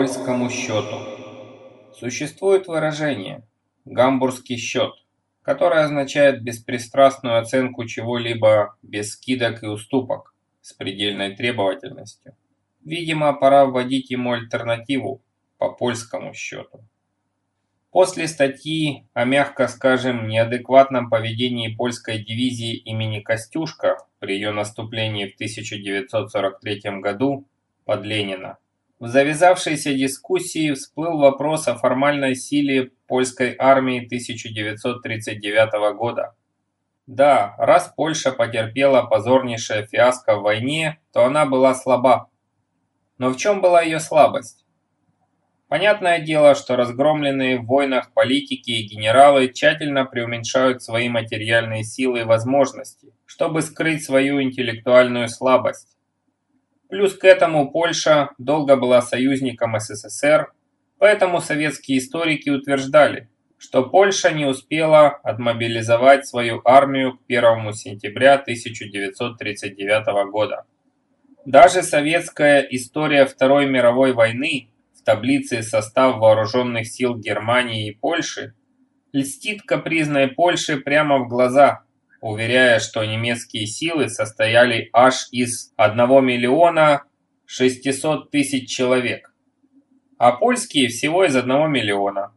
польскому счету. Существует выражение «гамбургский счет», которое означает беспристрастную оценку чего-либо без скидок и уступок с предельной требовательностью. Видимо, пора вводить ему альтернативу по польскому счету. После статьи о, мягко скажем, неадекватном поведении польской дивизии имени Костюшка при ее наступлении в 1943 году под Ленина, в завязавшейся дискуссии всплыл вопрос о формальной силе польской армии 1939 года. Да, раз Польша потерпела позорнейшее фиаско в войне, то она была слаба. Но в чем была ее слабость? Понятное дело, что разгромленные в войнах политики и генералы тщательно преуменьшают свои материальные силы и возможности, чтобы скрыть свою интеллектуальную слабость. Плюс к этому Польша долго была союзником СССР, поэтому советские историки утверждали, что Польша не успела отмобилизовать свою армию к 1 сентября 1939 года. Даже советская история Второй мировой войны в таблице «Состав вооруженных сил Германии и Польши» льстит капризной Польше прямо в глаза, уверяя, что немецкие силы состояли аж из 1 миллиона 600 тысяч человек, а польские всего из 1 миллиона,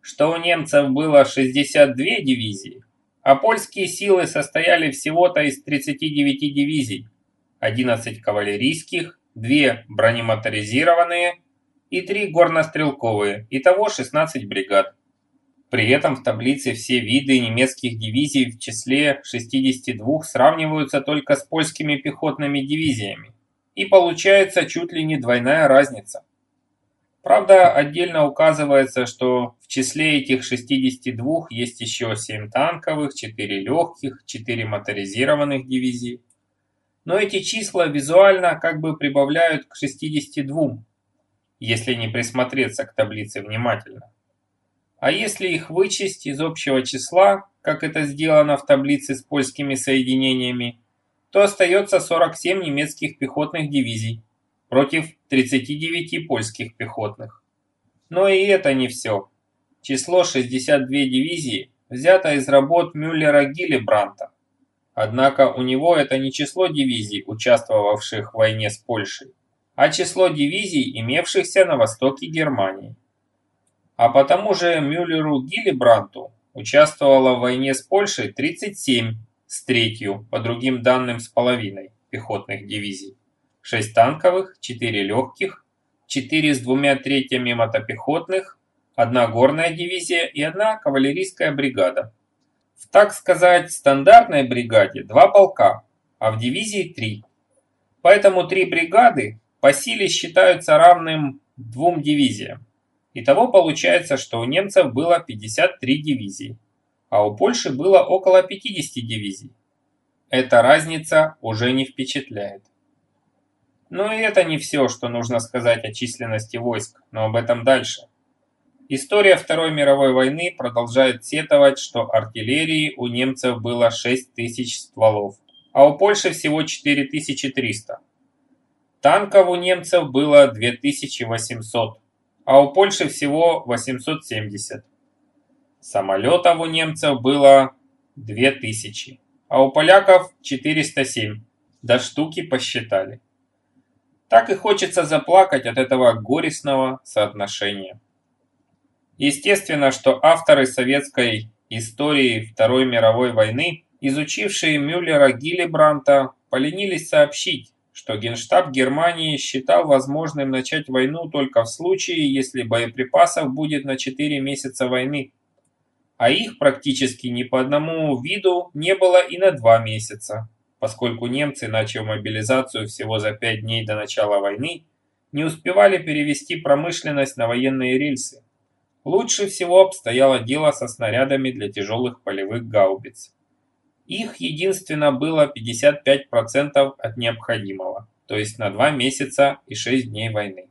что у немцев было 62 дивизии, а польские силы состояли всего-то из 39 дивизий, 11 кавалерийских, 2 бронемоторизированные и три горнострелковые, итого 16 бригад. При этом в таблице все виды немецких дивизий в числе 62 сравниваются только с польскими пехотными дивизиями. И получается чуть ли не двойная разница. Правда, отдельно указывается, что в числе этих 62 есть еще 7 танковых, 4 легких, 4 моторизированных дивизий. Но эти числа визуально как бы прибавляют к 62, если не присмотреться к таблице внимательно. А если их вычесть из общего числа, как это сделано в таблице с польскими соединениями, то остается 47 немецких пехотных дивизий против 39 польских пехотных. Но и это не все. Число 62 дивизии взято из работ Мюллера-Гиллибранта. Однако у него это не число дивизий, участвовавших в войне с Польшей, а число дивизий, имевшихся на востоке Германии. А потому же Мюллеру Гиллибранту участвовало в войне с Польшей 37 с третью, по другим данным с половиной, пехотных дивизий. 6 танковых, 4 легких, 4 с двумя третьими мотопехотных, одна горная дивизия и одна кавалерийская бригада. В, так сказать, стандартной бригаде два полка, а в дивизии три. Поэтому три бригады по силе считаются равным двум дивизиям. Итого получается, что у немцев было 53 дивизии, а у Польши было около 50 дивизий. Эта разница уже не впечатляет. Но и это не все, что нужно сказать о численности войск, но об этом дальше. История Второй мировой войны продолжает сетовать, что артиллерии у немцев было 6 тысяч стволов, а у Польши всего 4300. Танков у немцев было 2800, а у Польши всего 870. Самолетов у немцев было 2000, а у поляков 407. До штуки посчитали. Так и хочется заплакать от этого горестного соотношения. Естественно, что авторы советской истории Второй мировой войны, изучившие Мюллера Гиллибранта, поленились сообщить, что Генштаб Германии считал возможным начать войну только в случае, если боеприпасов будет на 4 месяца войны, а их практически ни по одному виду не было и на 2 месяца, поскольку немцы, начав мобилизацию всего за 5 дней до начала войны, не успевали перевести промышленность на военные рельсы. Лучше всего обстояло дело со снарядами для тяжелых полевых гаубиц. Их единственно было 55% от необходимого, то есть на 2 месяца и 6 дней войны.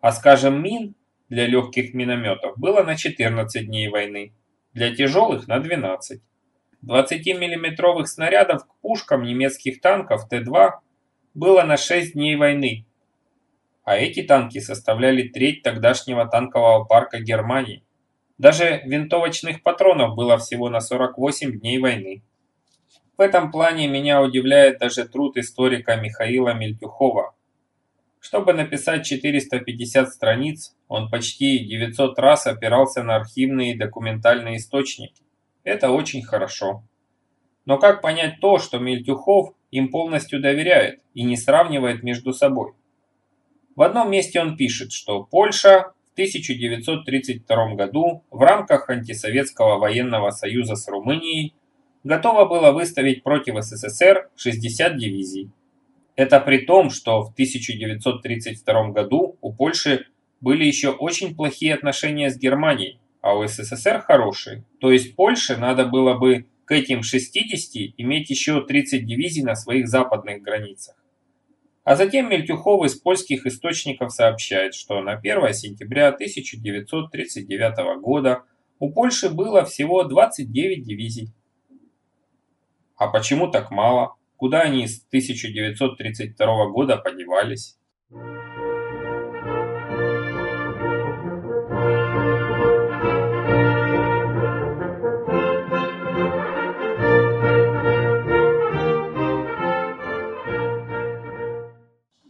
А скажем, мин для легких минометов было на 14 дней войны, для тяжелых на 12. 20-миллиметровых снарядов к пушкам немецких танков Т-2 было на 6 дней войны, а эти танки составляли треть тогдашнего танкового парка Германии. Даже винтовочных патронов было всего на 48 дней войны. В этом плане меня удивляет даже труд историка Михаила Мельтюхова. Чтобы написать 450 страниц, он почти 900 раз опирался на архивные и документальные источники. Это очень хорошо. Но как понять то, что Мельтюхов им полностью доверяет и не сравнивает между собой? В одном месте он пишет, что Польша 1932 году в рамках антисоветского военного союза с Румынией готова была выставить против СССР 60 дивизий. Это при том, что в 1932 году у Польши были еще очень плохие отношения с Германией, а у СССР хорошие. То есть Польше надо было бы к этим 60 иметь еще 30 дивизий на своих западных границах. А затем Мельтюхов из польских источников сообщает, что на 1 сентября 1939 года у Польши было всего 29 дивизий. А почему так мало? Куда они с 1932 года подевались?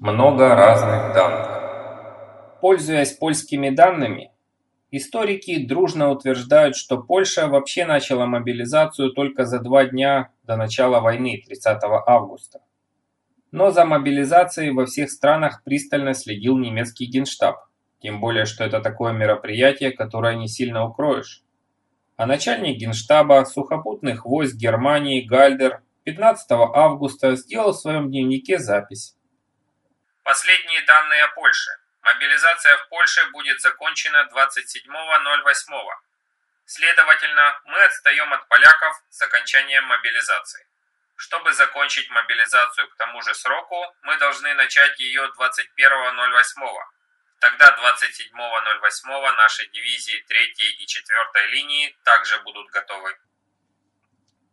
много разных данных. Пользуясь польскими данными, историки дружно утверждают, что Польша вообще начала мобилизацию только за два дня до начала войны, 30 августа. Но за мобилизацией во всех странах пристально следил немецкий генштаб, тем более, что это такое мероприятие, которое не сильно укроешь. А начальник генштаба сухопутных войск Германии Гальдер 15 августа сделал в своем дневнике запись. Последние данные о Польше. Мобилизация в Польше будет закончена 27.08. Следовательно, мы отстаем от поляков с окончанием мобилизации. Чтобы закончить мобилизацию к тому же сроку, мы должны начать ее 21.08. Тогда 27.08 наши дивизии 3 и 4 линии также будут готовы.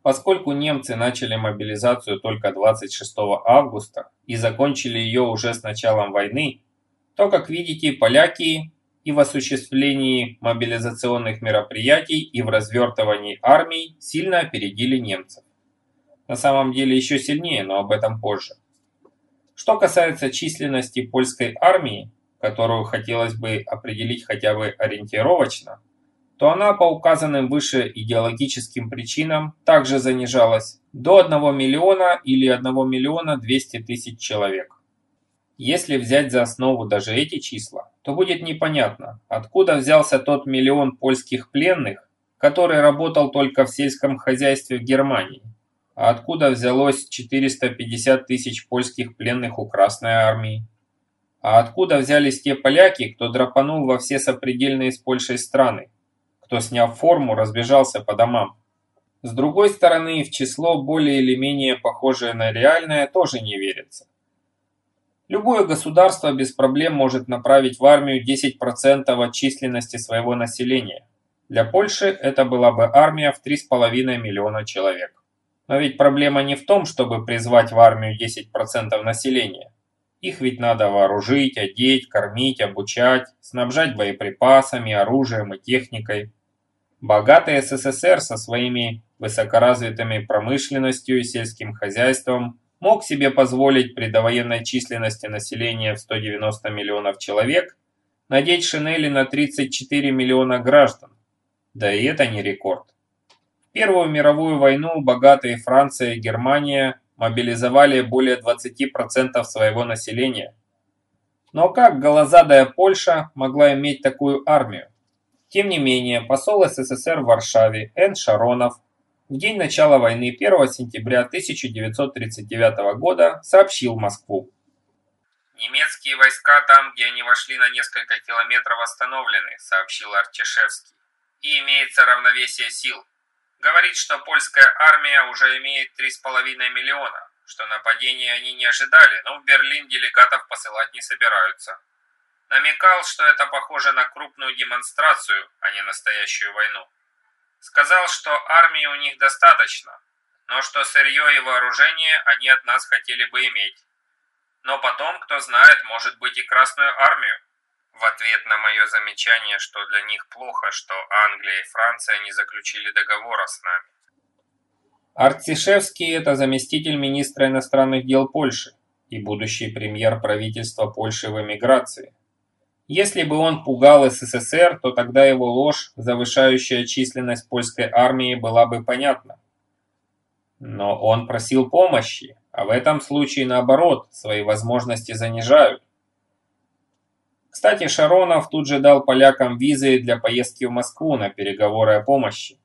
Поскольку немцы начали мобилизацию только 26 августа и закончили ее уже с началом войны, то, как видите, поляки и в осуществлении мобилизационных мероприятий и в развертывании армий сильно опередили немцев. На самом деле еще сильнее, но об этом позже. Что касается численности польской армии, которую хотелось бы определить хотя бы ориентировочно, то она по указанным выше идеологическим причинам также занижалась до 1 миллиона или 1 миллиона 200 тысяч человек. Если взять за основу даже эти числа, то будет непонятно, откуда взялся тот миллион польских пленных, который работал только в сельском хозяйстве в Германии, а откуда взялось 450 тысяч польских пленных у Красной Армии. А откуда взялись те поляки, кто драпанул во все сопредельные с Польшей страны, кто, сняв форму, разбежался по домам. С другой стороны, в число более или менее похожее на реальное тоже не верится. Любое государство без проблем может направить в армию 10% от численности своего населения. Для Польши это была бы армия в 3,5 миллиона человек. Но ведь проблема не в том, чтобы призвать в армию 10% населения. Их ведь надо вооружить, одеть, кормить, обучать, снабжать боеприпасами, оружием и техникой. Богатый СССР со своими высокоразвитыми промышленностью и сельским хозяйством мог себе позволить при довоенной численности населения в 190 миллионов человек надеть шинели на 34 миллиона граждан. Да и это не рекорд. В Первую мировую войну богатые Франция и Германия мобилизовали более 20% своего населения. Но как голозадая Польша могла иметь такую армию? Тем не менее, посол СССР в Варшаве Н. Шаронов в день начала войны 1 сентября 1939 года сообщил Москву. «Немецкие войска там, где они вошли на несколько километров, остановлены», сообщил Артишевский. «И имеется равновесие сил. Говорит, что польская армия уже имеет 3,5 миллиона, что нападения они не ожидали, но в Берлин делегатов посылать не собираются. Намекал, что это похоже на крупную демонстрацию, а не настоящую войну. Сказал, что армии у них достаточно, но что сырье и вооружение они от нас хотели бы иметь. Но потом, кто знает, может быть и Красную Армию. В ответ на мое замечание, что для них плохо, что Англия и Франция не заключили договора с нами. Артишевский – это заместитель министра иностранных дел Польши и будущий премьер правительства Польши в эмиграции. Если бы он пугал СССР, то тогда его ложь, завышающая численность польской армии, была бы понятна. Но он просил помощи, а в этом случае наоборот, свои возможности занижают. Кстати, Шаронов тут же дал полякам визы для поездки в Москву на переговоры о помощи.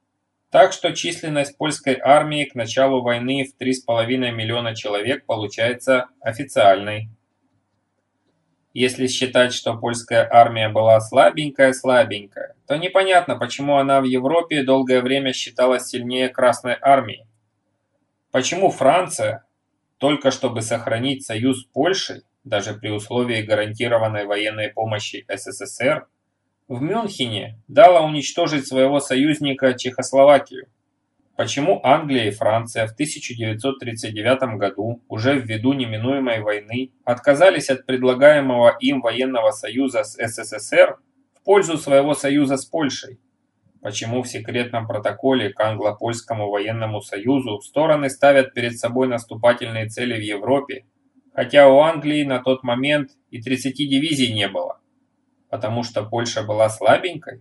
Так что численность польской армии к началу войны в 3,5 миллиона человек получается официальной. Если считать, что польская армия была слабенькая-слабенькая, то непонятно, почему она в Европе долгое время считалась сильнее Красной армии. Почему Франция, только чтобы сохранить союз с Польшей, даже при условии гарантированной военной помощи СССР, в Мюнхене дала уничтожить своего союзника Чехословакию. Почему Англия и Франция в 1939 году, уже ввиду неминуемой войны, отказались от предлагаемого им военного союза с СССР в пользу своего союза с Польшей? Почему в секретном протоколе к англо-польскому военному союзу стороны ставят перед собой наступательные цели в Европе, хотя у Англии на тот момент и 30 дивизий не было? Потому что Польша была слабенькой?